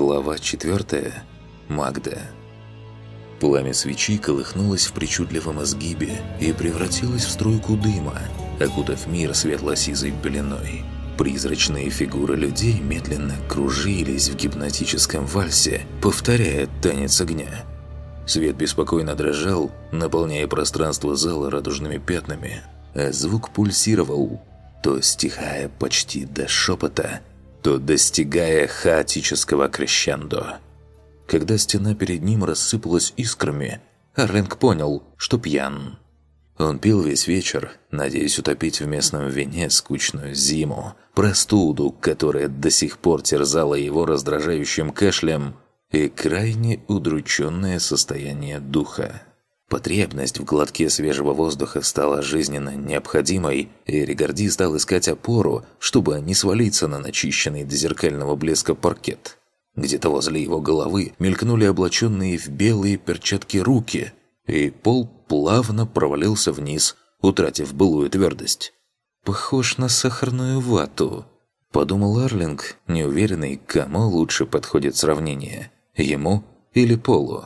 Глава 4. Магда. Пламя свечи колыхнулось в причудливом изгибе и превратилось в струйку дыма, окутав мир светло-сизой пеленой. Призрачные фигуры людей медленно кружились в гипнотическом вальсе, повторяя танец огня. Свет беспокойно дрожал, наполняя пространство зала радужными пятнами, а звук пульсировал, то стихая почти до шепота, то достигая хаотического крещендо. Когда стена перед ним рассыпалась искрами, Арленг понял, что пьян. Он пил весь вечер, надеясь утопить в местном вине скучную зиму, простуду, которая до сих пор терзала его раздражающим кашлем, и крайне удрученное состояние духа. Потребность в глотке свежего воздуха стала жизненно необходимой, и Ригарди стал искать опору, чтобы не свалиться на начищенный до зеркального блеска паркет. Где-то возле его головы мелькнули облаченные в белые перчатки руки, и пол плавно провалился вниз, утратив былую твердость. «Похож на сахарную вату», – подумал Арлинг, неуверенный, кому лучше подходит сравнение – ему или Полу.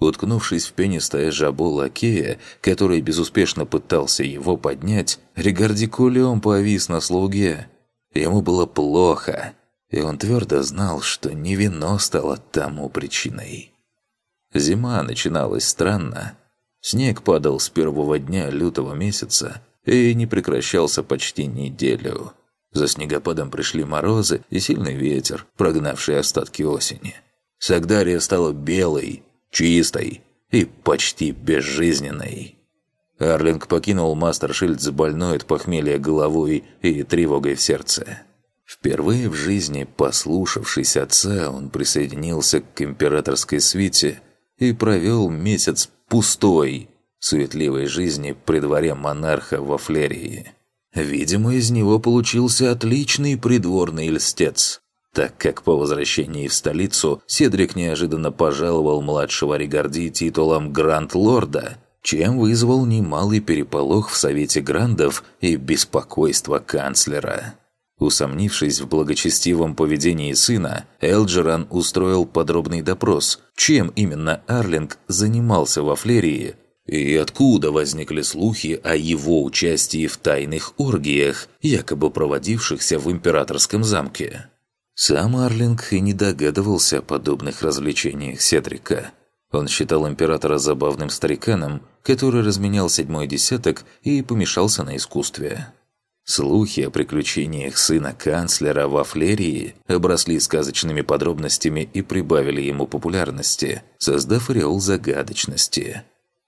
Уткнувшись в пенистое жабо лакея, который безуспешно пытался его поднять, Ригарди кулем повис на слуге. Ему было плохо, и он твердо знал, что не вино стало тому причиной. Зима начиналась странно. Снег падал с первого дня лютого месяца и не прекращался почти неделю. За снегопадом пришли морозы и сильный ветер, прогнавший остатки осени. Сагдария стала белой, чистой и почти безжизненной. Арлинг покинул Мастершильд с больной от похмелья головой и тревогой в сердце. Впервые в жизни, послушавшись отца, он присоединился к императорской свите и провел месяц пустой, суетливой жизни при дворе монарха во Флерии. Видимо, из него получился отличный придворный льстец так как по возвращении в столицу Седрик неожиданно пожаловал младшего Ригарди титулом Гранд-Лорда, чем вызвал немалый переполох в Совете Грандов и беспокойство канцлера. Усомнившись в благочестивом поведении сына, Элджеран устроил подробный допрос, чем именно Арлинг занимался во Флерии и откуда возникли слухи о его участии в тайных оргиях, якобы проводившихся в императорском замке. Сам Арлинг и не догадывался о подобных развлечениях Седрика. Он считал императора забавным стариканом, который разменял седьмой десяток и помешался на искусстве. Слухи о приключениях сына канцлера во Флерии обросли сказочными подробностями и прибавили ему популярности, создав ореол загадочности.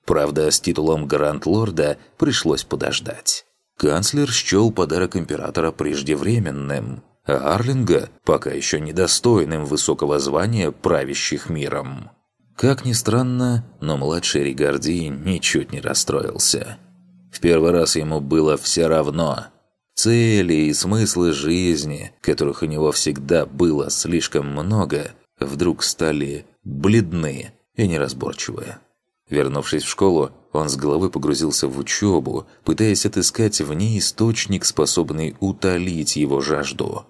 Правда, с титулом Гранд-Лорда пришлось подождать. Канцлер счел подарок императора преждевременным – а Арлинга пока еще недостойным высокого звания правящих миром. Как ни странно, но младший Ригарди ничуть не расстроился. В первый раз ему было все равно. Цели и смыслы жизни, которых у него всегда было слишком много, вдруг стали бледны и неразборчивые. Вернувшись в школу, он с головы погрузился в учебу, пытаясь отыскать в ней источник, способный утолить его жажду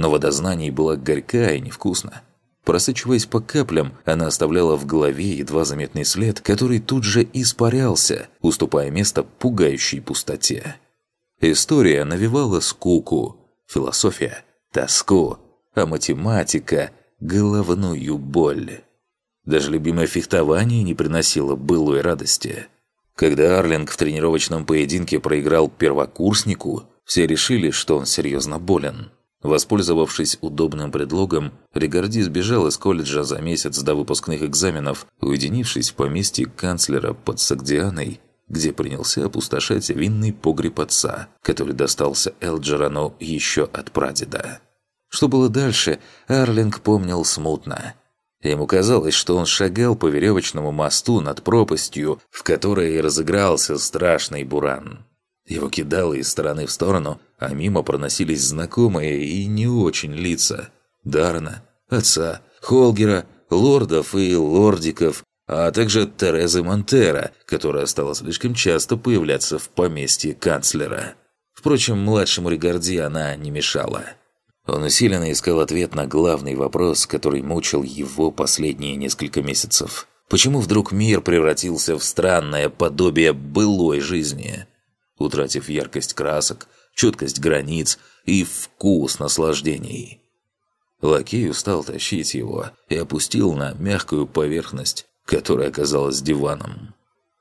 но вода знаний была горькая и невкусна. Просычиваясь по каплям, она оставляла в голове едва заметный след, который тут же испарялся, уступая место пугающей пустоте. История навевала скуку, философия – тоску, а математика – головную боль. Даже любимое фехтование не приносило былой радости. Когда Арлинг в тренировочном поединке проиграл первокурснику, все решили, что он серьезно болен – Воспользовавшись удобным предлогом, Ригарди сбежал из колледжа за месяц до выпускных экзаменов, уединившись в поместье канцлера под Сагдианой, где принялся опустошать винный погреб отца, который достался Элджерану еще от прадеда. Что было дальше, Арлинг помнил смутно. Ему казалось, что он шагал по веревочному мосту над пропастью, в которой разыгрался страшный буран. Его кидало из стороны в сторону, а мимо проносились знакомые и не очень лица. Дарна, отца, Холгера, лордов и лордиков, а также Терезы Монтера, которая стала слишком часто появляться в поместье канцлера. Впрочем, младшему Ригарди она не мешала. Он усиленно искал ответ на главный вопрос, который мучил его последние несколько месяцев. Почему вдруг мир превратился в странное подобие былой жизни? Утратив яркость красок, четкость границ и вкус наслаждений. Лакей устал тащить его и опустил на мягкую поверхность, которая оказалась диваном.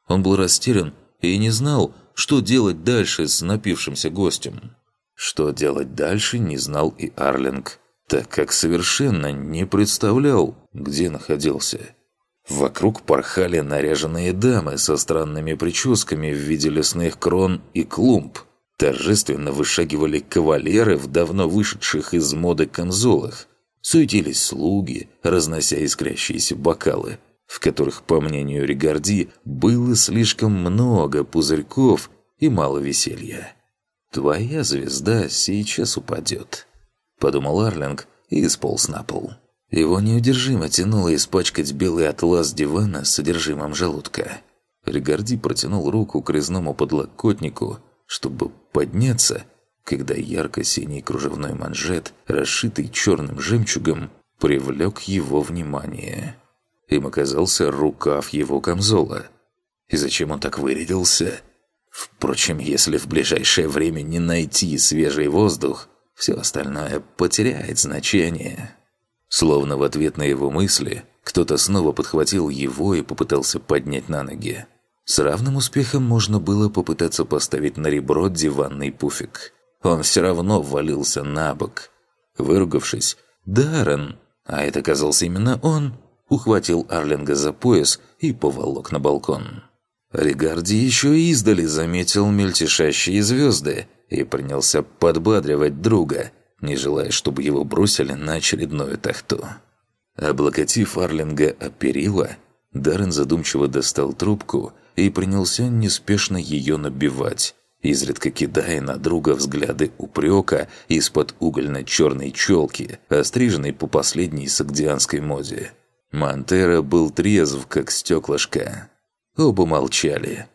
Он был растерян и не знал, что делать дальше с напившимся гостем. Что делать дальше, не знал и Арлинг, так как совершенно не представлял, где находился. Вокруг порхали наряженные дамы со странными прическами в виде лесных крон и клумб. Торжественно вышагивали кавалеры в давно вышедших из моды камзолах. Суетились слуги, разнося искрящиеся бокалы, в которых, по мнению Ригарди, было слишком много пузырьков и мало веселья. «Твоя звезда сейчас упадет», — подумал Арлинг и сполз на пол. Его неудержимо тянуло испачкать белый атлас дивана с содержимым желудка. Ригарди протянул руку к резному подлокотнику, чтобы подняться, когда ярко-синий кружевной манжет, расшитый черным жемчугом, привлек его внимание. Им оказался рукав его камзола. И зачем он так вырядился? Впрочем, если в ближайшее время не найти свежий воздух, все остальное потеряет значение. Словно в ответ на его мысли, кто-то снова подхватил его и попытался поднять на ноги. С равным успехом можно было попытаться поставить на ребро диванный пуфик. Он все равно валился на бок. Выругавшись, Даррен, а это оказался именно он, ухватил Арлинга за пояс и поволок на балкон. Ригарди еще издали заметил мельтешащие звезды и принялся подбадривать друга, не желая, чтобы его бросили на очередную тахту. Облокотив Арлинга о перила, Даррен задумчиво достал трубку и принялся неспешно ее набивать, изредка кидая на друга взгляды упрека из-под угольно-черной челки, остриженной по последней сагдианской моде. Монтера был трезв, как стеклышко. Оба молчали.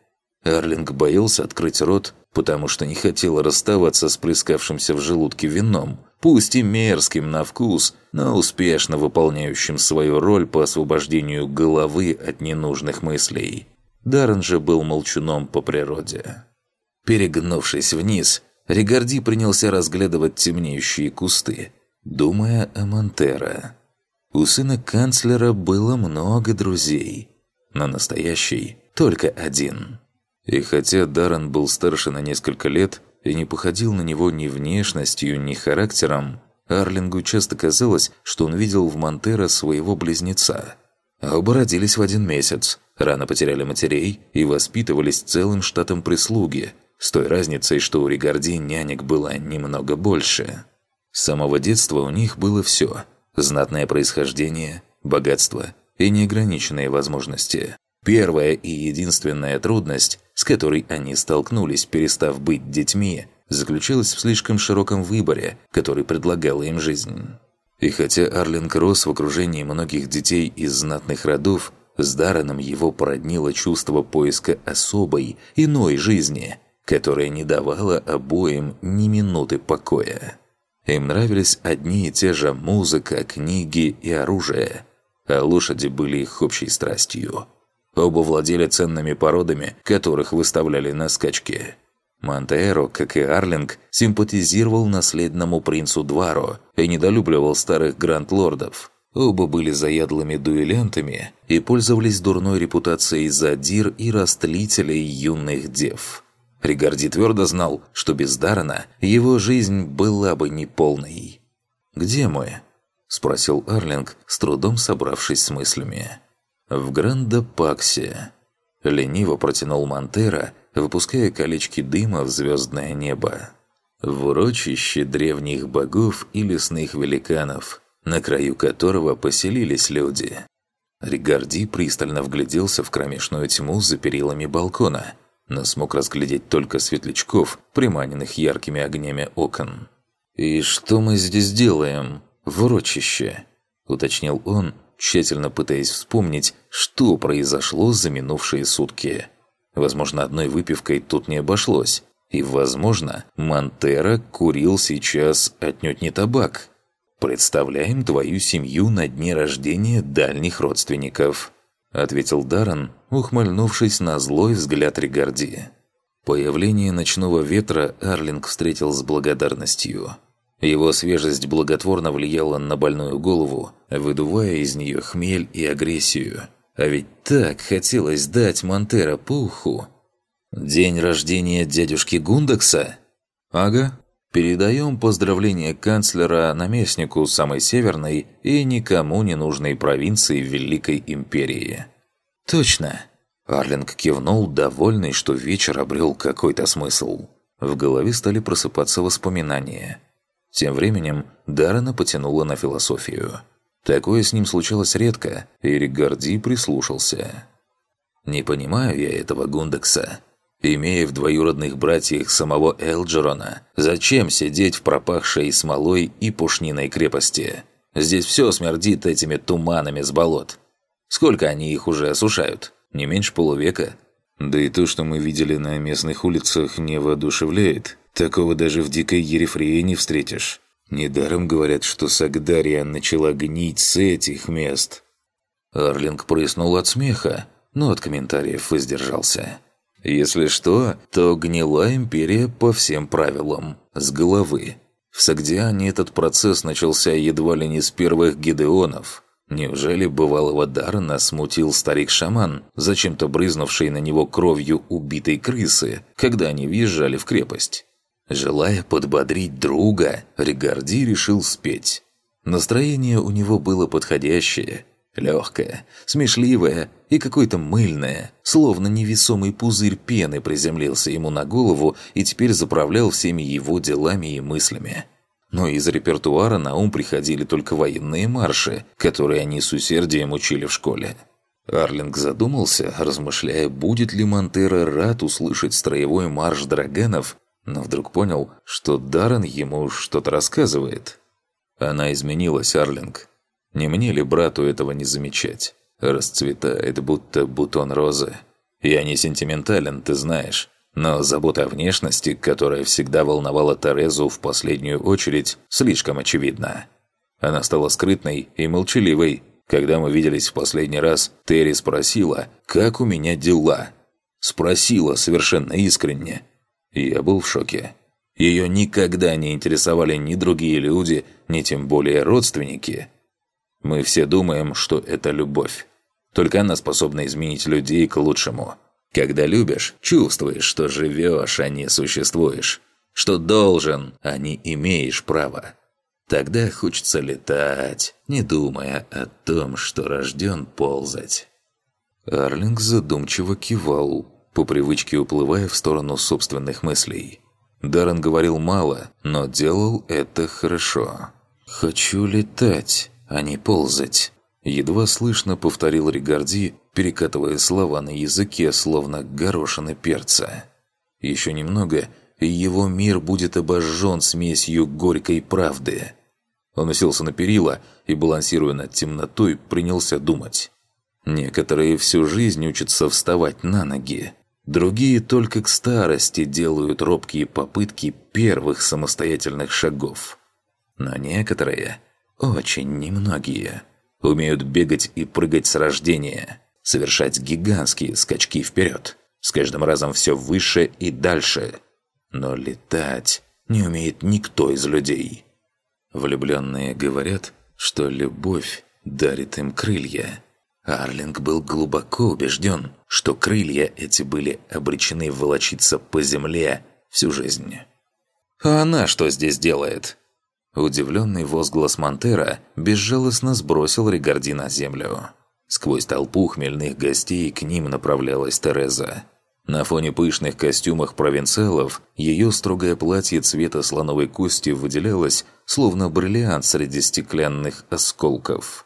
Арлинг боялся открыть рот, потому что не хотел расставаться с плескавшимся в желудке вином, пусть и мерзким на вкус, но успешно выполняющим свою роль по освобождению головы от ненужных мыслей. Даррен же был молчуном по природе. Перегнувшись вниз, Ригарди принялся разглядывать темнеющие кусты, думая о Монтера. У сына канцлера было много друзей – но настоящий только один. И хотя Даррен был старше на несколько лет и не походил на него ни внешностью, ни характером, Арлингу часто казалось, что он видел в Монтера своего близнеца. А оба родились в один месяц, рано потеряли матерей и воспитывались целым штатом прислуги, с той разницей, что у Ригарди нянек было немного больше. С самого детства у них было все – знатное происхождение, богатство – и неограниченные возможности. Первая и единственная трудность, с которой они столкнулись, перестав быть детьми, заключалась в слишком широком выборе, который предлагала им жизнь. И хотя Арлинг рос в окружении многих детей из знатных родов, с Дарреном его породнило чувство поиска особой, иной жизни, которая не давала обоим ни минуты покоя. Им нравились одни и те же музыка, книги и оружие – а лошади были их общей страстью. Оба владели ценными породами, которых выставляли на скачки. Монтеро, как и Арлинг, симпатизировал наследному принцу Дваро и недолюбливал старых гранд-лордов. Оба были заядлыми дуэлянтами и пользовались дурной репутацией задир и растлителей юных дев. Ригарди твердо знал, что без Дарана его жизнь была бы неполной. «Где мы?» – спросил Арлинг, с трудом собравшись с мыслями. «В Гранда-Паксе». Лениво протянул Монтера, выпуская колечки дыма в звездное небо. В урочище древних богов и лесных великанов, на краю которого поселились люди. Ригарди пристально вгляделся в кромешную тьму за перилами балкона, но смог разглядеть только светлячков, приманенных яркими огнями окон. «И что мы здесь делаем?» В урочище», – уточнил он, тщательно пытаясь вспомнить, что произошло за минувшие сутки. Возможно, одной выпивкой тут не обошлось. И, возможно, Монтера курил сейчас отнюдь не табак. «Представляем твою семью на дне рождения дальних родственников», ответил Даррен, ухмыльнувшись на злой взгляд Ригарди. Появление ночного ветра Арлинг встретил с благодарностью. Его свежесть благотворно влияла на больную голову, выдувая из нее хмель и агрессию. А ведь так хотелось дать Монтера пуху. День рождения дядюшки Гундакса? Ага. Передаем поздравления канцлера наместнику самой северной и никому не нужной провинции Великой Империи. Точно. Арлинг кивнул, довольный, что вечер обрел какой-то смысл. В голове стали просыпаться воспоминания. Тем временем Даррена потянуло на философию. Такое с ним случалось редко, и Ригарди прислушался. «Не понимаю я этого Гундекса. Имея в двоюродных братьях самого Элджерона, зачем сидеть в пропахшей смолой и пушниной крепости? Здесь все смердит этими туманами с болот. Сколько они их уже осушают?» Не меньше полувека. Да и то, что мы видели на местных улицах, не воодушевляет. Такого даже в дикой Ерефрее не встретишь. Недаром говорят, что Сагдария начала гнить с этих мест. Арлинг прыснул от смеха, но от комментариев воздержался. Если что, то гнила империя по всем правилам, с головы. В Сагдиане этот процесс начался едва ли не с первых гидеонов – Неужели бывалого Даррена смутил старик-шаман, зачем-то брызнувший на него кровью убитой крысы, когда они въезжали в крепость? Желая подбодрить друга, Ригарди решил спеть. Настроение у него было подходящее, легкое, смешливое и какое-то мыльное, словно невесомый пузырь пены приземлился ему на голову и теперь заправлял всеми его делами и мыслями но из репертуара на ум приходили только военные марши, которые они с усердием учили в школе. Арлинг задумался, размышляя, будет ли Монтера рад услышать строевой марш драганов, но вдруг понял, что Даррен ему что-то рассказывает. Она изменилась, Арлинг. Не мне ли брату этого не замечать? Расцветает, будто бутон розы. Я не сентиментален, ты знаешь. Но забота о внешности, которая всегда волновала Терезу в последнюю очередь, слишком очевидна. Она стала скрытной и молчаливой. Когда мы виделись в последний раз, Терри спросила, как у меня дела. Спросила совершенно искренне. Я был в шоке. Ее никогда не интересовали ни другие люди, ни тем более родственники. Мы все думаем, что это любовь. Только она способна изменить людей к лучшему. Когда любишь, чувствуешь, что живешь, а не существуешь. Что должен, а не имеешь права. Тогда хочется летать, не думая о том, что рожден ползать. Арлинг задумчиво кивал, по привычке уплывая в сторону собственных мыслей. Даррен говорил мало, но делал это хорошо. «Хочу летать, а не ползать», – едва слышно повторил Ригарди, перекатывая слова на языке, словно горошины перца. Еще немного, и его мир будет обожжен смесью горькой правды. Он уселся на перила и, балансируя над темнотой, принялся думать. Некоторые всю жизнь учатся вставать на ноги. Другие только к старости делают робкие попытки первых самостоятельных шагов. Но некоторые, очень немногие, умеют бегать и прыгать с рождения – совершать гигантские скачки вперед, с каждым разом все выше и дальше. Но летать не умеет никто из людей. Влюбленные говорят, что любовь дарит им крылья. Арлинг был глубоко убежден, что крылья эти были обречены волочиться по земле всю жизнь. «А она что здесь делает?» Удивленный возглас Монтера безжалостно сбросил Ригарди на землю. Сквозь толпу хмельных гостей к ним направлялась Тереза. На фоне пышных костюмах провинциалов ее строгое платье цвета слоновой кости выделялось, словно бриллиант среди стеклянных осколков.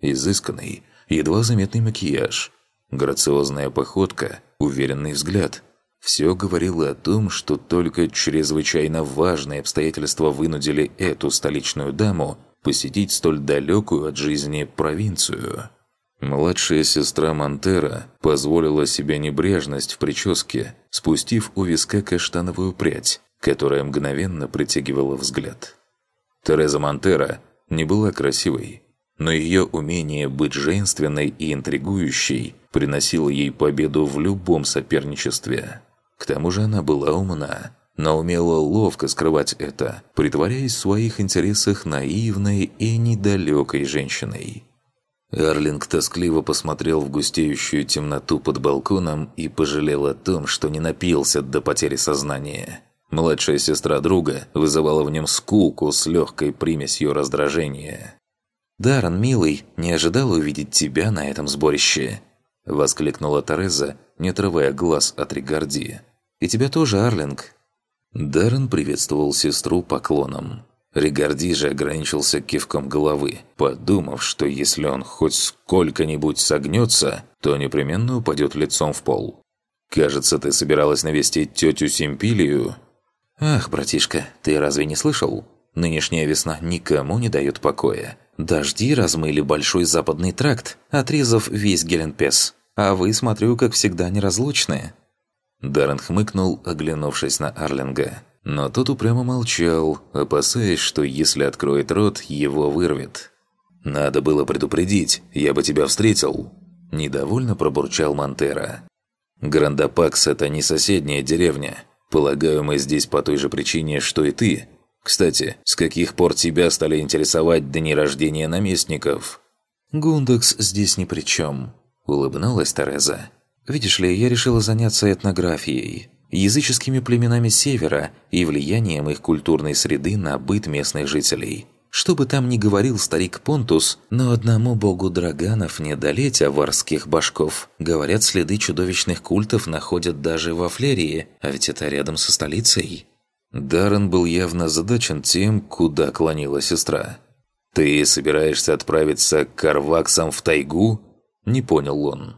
Изысканный, едва заметный макияж, грациозная походка, уверенный взгляд – все говорило о том, что только чрезвычайно важные обстоятельства вынудили эту столичную даму посетить столь далекую от жизни провинцию. Младшая сестра Монтера позволила себе небрежность в прическе, спустив у виска каштановую прядь, которая мгновенно притягивала взгляд. Тереза Монтера не была красивой, но ее умение быть женственной и интригующей приносило ей победу в любом соперничестве. К тому же она была умна, но умела ловко скрывать это, притворяясь в своих интересах наивной и недалекой женщиной. Арлинг тоскливо посмотрел в густеющую темноту под балконом и пожалел о том, что не напился до потери сознания. Младшая сестра друга вызывала в нем скуку с легкой примесью раздражения. «Даррен, милый, не ожидал увидеть тебя на этом сборище!» Воскликнула Тереза, не отрывая глаз от Ригарди. «И тебя тоже, Арлинг!» Даррен приветствовал сестру поклоном. Ригарди же ограничился кивком головы, подумав, что если он хоть сколько-нибудь согнется, то непременно упадет лицом в пол. «Кажется, ты собиралась навестить тетю Симпилию?» «Ах, братишка, ты разве не слышал? Нынешняя весна никому не дает покоя. Дожди размыли большой западный тракт, отрезав весь Геленпес. А вы, смотрю, как всегда, неразлучные». Даррен хмыкнул, оглянувшись на Арлинга. Но тот упрямо молчал, опасаясь, что если откроет рот, его вырвет. «Надо было предупредить, я бы тебя встретил!» Недовольно пробурчал Монтера. «Грандапакс – это не соседняя деревня. Полагаю, мы здесь по той же причине, что и ты. Кстати, с каких пор тебя стали интересовать дни рождения наместников?» «Гундекс здесь ни при чем», – улыбнулась Тереза. «Видишь ли, я решила заняться этнографией языческими племенами Севера и влиянием их культурной среды на быт местных жителей. Что бы там ни говорил старик Понтус, но одному богу Драганов не долеть аварских башков. Говорят, следы чудовищных культов находят даже во Флерии, а ведь это рядом со столицей. Даррен был явно задачен тем, куда клонила сестра. «Ты собираешься отправиться к Карваксам в тайгу?» Не понял он.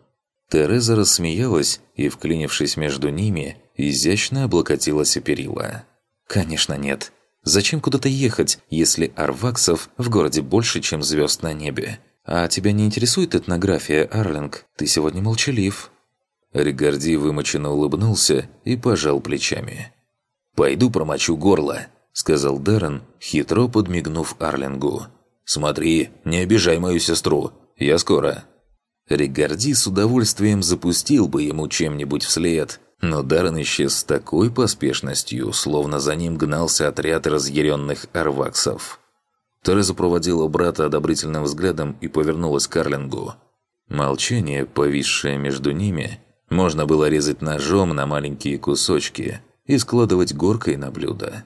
Тереза рассмеялась и, вклинившись между ними, изящно облокотилась о перила. «Конечно нет. Зачем куда-то ехать, если арваксов в городе больше, чем звезд на небе? А тебя не интересует этнография, Арлинг? Ты сегодня молчалив». Ригарди вымоченно улыбнулся и пожал плечами. «Пойду промочу горло», — сказал Даррен, хитро подмигнув Арлингу. «Смотри, не обижай мою сестру. Я скоро». Ригарди с удовольствием запустил бы ему чем-нибудь вслед, но Даррен исчез с такой поспешностью, словно за ним гнался отряд разъяренных арваксов. Тереза проводила брата одобрительным взглядом и повернулась к Карлингу. Молчание, повисшее между ними, можно было резать ножом на маленькие кусочки и складывать горкой на блюдо.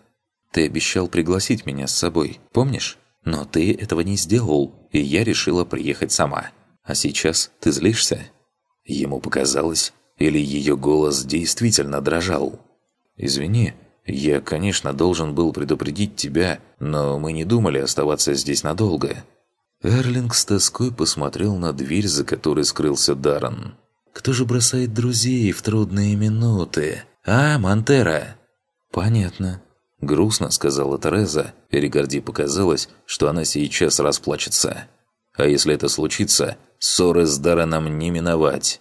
«Ты обещал пригласить меня с собой, помнишь? Но ты этого не сделал, и я решила приехать сама. А сейчас ты злишься?» Ему показалось, или ее голос действительно дрожал? «Извини, я, конечно, должен был предупредить тебя, но мы не думали оставаться здесь надолго». Эрлинг с тоской посмотрел на дверь, за которой скрылся Даррен. «Кто же бросает друзей в трудные минуты? А, Монтера?» «Понятно», – грустно сказала Тереза, и показалось, что она сейчас расплачется. «А если это случится, ссоры с Дарреном не миновать».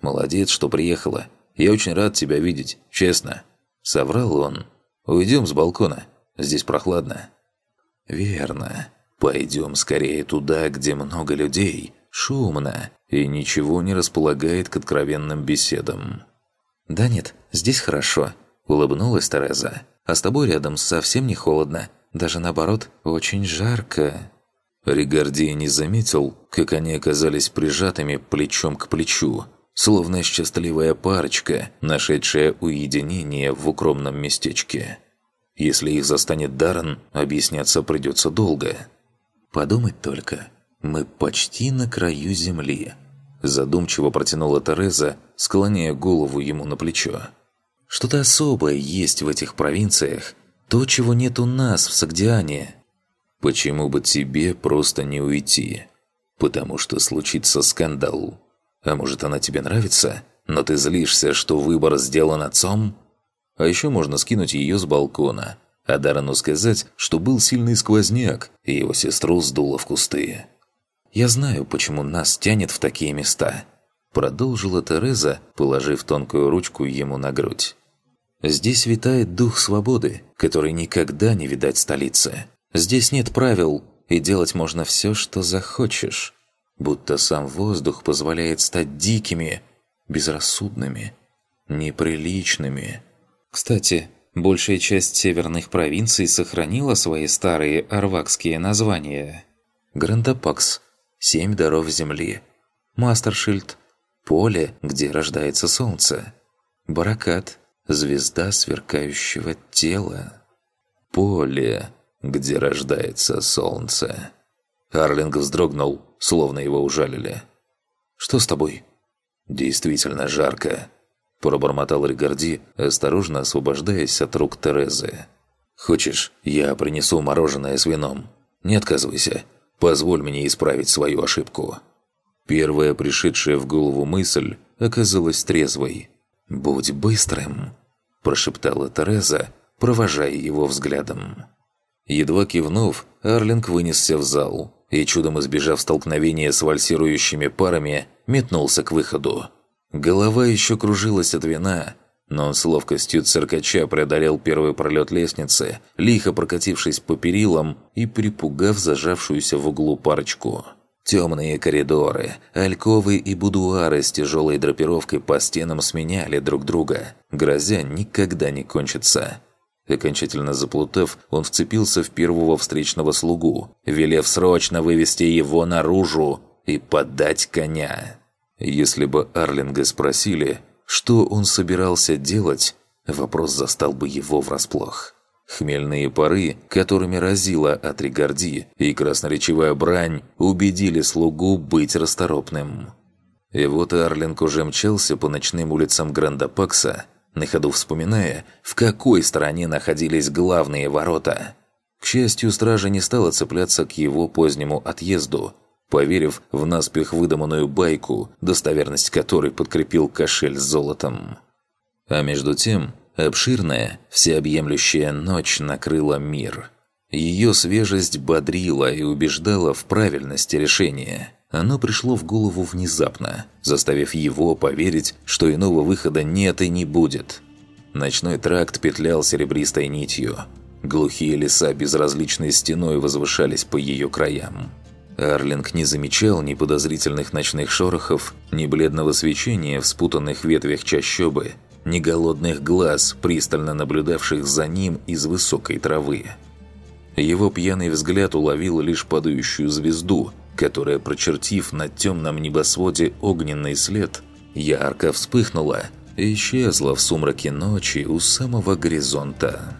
«Молодец, что приехала. Я очень рад тебя видеть, честно». Соврал он. «Уйдем с балкона. Здесь прохладно». «Верно. Пойдем скорее туда, где много людей, шумно и ничего не располагает к откровенным беседам». «Да нет, здесь хорошо», – улыбнулась Тереза. «А с тобой рядом совсем не холодно. Даже наоборот, очень жарко». Ригарди не заметил, как они оказались прижатыми плечом к плечу, словно счастливая парочка, нашедшая уединение в укромном местечке. Если их застанет Даррен, объясняться придется долго. «Подумать только, мы почти на краю земли», задумчиво протянула Тереза, склоняя голову ему на плечо. «Что-то особое есть в этих провинциях, то, чего нет у нас в Сагдиане». «Почему бы тебе просто не уйти? Потому что случится скандал». А может, она тебе нравится, но ты злишься, что выбор сделан отцом? А еще можно скинуть ее с балкона, а Дарану сказать, что был сильный сквозняк, и его сестру сдуло в кусты. Я знаю, почему нас тянет в такие места», – продолжила Тереза, положив тонкую ручку ему на грудь. «Здесь витает дух свободы, который никогда не видать столицы. Здесь нет правил, и делать можно все, что захочешь. Будто сам воздух позволяет стать дикими, безрассудными, неприличными. Кстати, большая часть северных провинций сохранила свои старые арвакские названия. Грандапакс – семь даров земли. Мастершильд – поле, где рождается солнце. Баракат – звезда сверкающего тела. Поле, где рождается солнце. Арлинг вздрогнул, словно его ужалили. «Что с тобой?» «Действительно жарко», – пробормотал Ригарди, осторожно освобождаясь от рук Терезы. «Хочешь, я принесу мороженое с вином? Не отказывайся. Позволь мне исправить свою ошибку». Первая пришедшая в голову мысль оказалась трезвой. «Будь быстрым», – прошептала Тереза, провожая его взглядом. Едва кивнув, Арлинг вынесся в зал и, чудом избежав столкновения с вальсирующими парами, метнулся к выходу. Голова еще кружилась от вина, но с ловкостью циркача преодолел первый пролет лестницы, лихо прокатившись по перилам и припугав зажавшуюся в углу парочку. Темные коридоры, альковы и будуары с тяжелой драпировкой по стенам сменяли друг друга, грозя никогда не кончиться. Окончательно заплутав, он вцепился в первого встречного слугу, велев срочно вывести его наружу и подать коня. Если бы Арлинга спросили, что он собирался делать, вопрос застал бы его врасплох. Хмельные пары, которыми разила от Ригарди, и красноречивая брань убедили слугу быть расторопным. И вот Арлинг уже мчался по ночным улицам Грандапакса, на ходу вспоминая, в какой стороне находились главные ворота. К счастью, стража не стала цепляться к его позднему отъезду, поверив в наспех выдуманную байку, достоверность которой подкрепил кошель с золотом. А между тем, обширная, всеобъемлющая ночь накрыла мир. Ее свежесть бодрила и убеждала в правильности решения – оно пришло в голову внезапно, заставив его поверить, что иного выхода нет и не будет. Ночной тракт петлял серебристой нитью. Глухие леса безразличной стеной возвышались по ее краям. Арлинг не замечал ни подозрительных ночных шорохов, ни бледного свечения в спутанных ветвях чащобы, ни голодных глаз, пристально наблюдавших за ним из высокой травы. Его пьяный взгляд уловил лишь падающую звезду, которая, прочертив на темном небосводе огненный след, ярко вспыхнула и исчезла в сумраке ночи у самого горизонта.